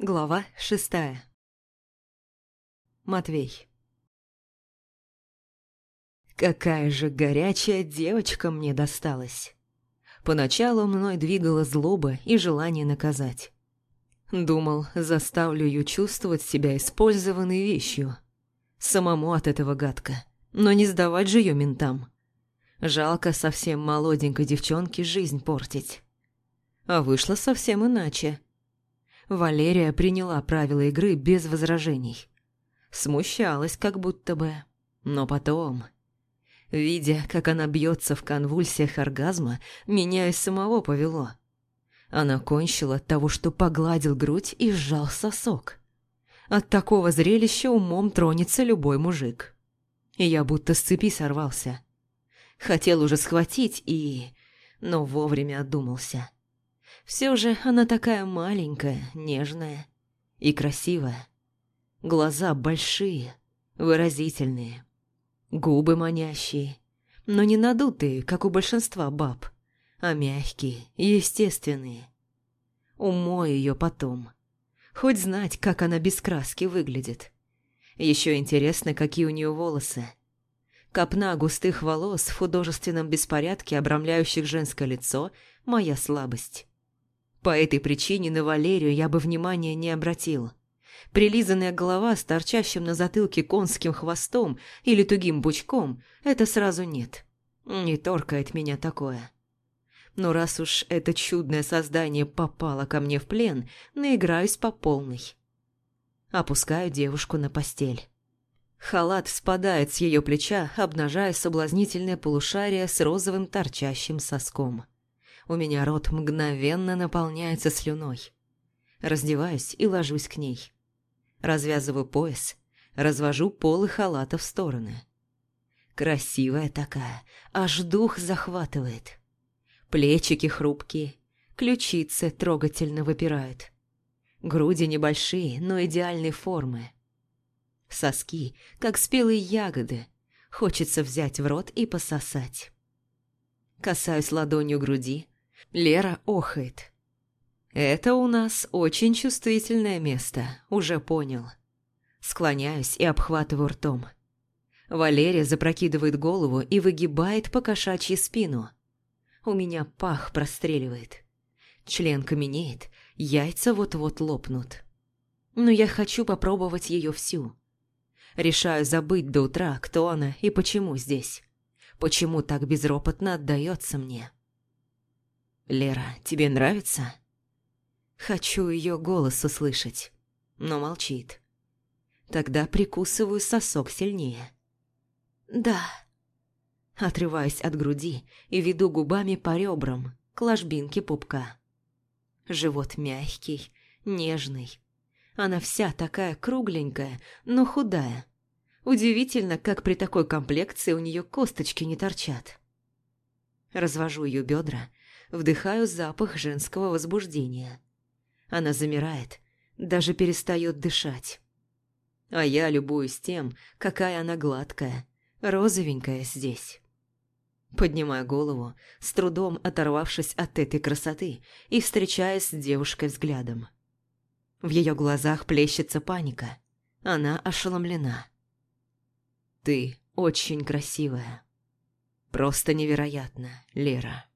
Глава шестая. Матвей. Какая же горячая девочка мне досталась. Поначалу мной двигала злоба и желание наказать. Думал, заставлю ее чувствовать себя использованной вещью. Самому от этого гадко, но не сдавать же ее ментам. Жалко совсем молоденькой девчонке жизнь портить. А вышло совсем иначе. Валерия приняла правила игры без возражений. Смущалась как будто бы, но потом... Видя, как она бьется в конвульсиях оргазма, меня и самого повело. Она кончила от того, что погладил грудь и сжал сосок. От такого зрелища умом тронется любой мужик. И я будто с цепи сорвался. Хотел уже схватить и... но вовремя отдумался. Все же она такая маленькая, нежная и красивая. Глаза большие, выразительные. Губы манящие, но не надутые, как у большинства баб, а мягкие, естественные. Умой ее потом. Хоть знать, как она без краски выглядит. Еще интересно, какие у нее волосы. Копна густых волос в художественном беспорядке, обрамляющих женское лицо, моя слабость. По этой причине на Валерию я бы внимания не обратил. Прилизанная голова с торчащим на затылке конским хвостом или тугим бучком – это сразу нет. Не торкает меня такое. Но раз уж это чудное создание попало ко мне в плен, наиграюсь по полной. Опускаю девушку на постель. Халат спадает с ее плеча, обнажая соблазнительное полушарие с розовым торчащим соском. У меня рот мгновенно наполняется слюной. Раздеваюсь и ложусь к ней. Развязываю пояс, развожу полы халата в стороны. Красивая такая, аж дух захватывает. Плечики хрупкие, ключицы трогательно выпирают. Груди небольшие, но идеальной формы. Соски, как спелые ягоды, хочется взять в рот и пососать. Касаюсь ладонью груди, Лера охает. «Это у нас очень чувствительное место, уже понял». Склоняюсь и обхватываю ртом. Валерия запрокидывает голову и выгибает по кошачьи спину. У меня пах простреливает. Член каменеет, яйца вот-вот лопнут. Но я хочу попробовать ее всю. Решаю забыть до утра, кто она и почему здесь. Почему так безропотно отдается мне. «Лера, тебе нравится?» Хочу ее голос услышать, но молчит. Тогда прикусываю сосок сильнее. «Да». Отрываюсь от груди и веду губами по ребрам, к ложбинке пупка. Живот мягкий, нежный. Она вся такая кругленькая, но худая. Удивительно, как при такой комплекции у нее косточки не торчат. Развожу ее бедра вдыхаю запах женского возбуждения. Она замирает, даже перестает дышать. А я любуюсь тем, какая она гладкая, розовенькая здесь. Поднимаю голову, с трудом оторвавшись от этой красоты и встречаясь с девушкой взглядом. В ее глазах плещется паника. Она ошеломлена. «Ты очень красивая. Просто невероятно, Лера».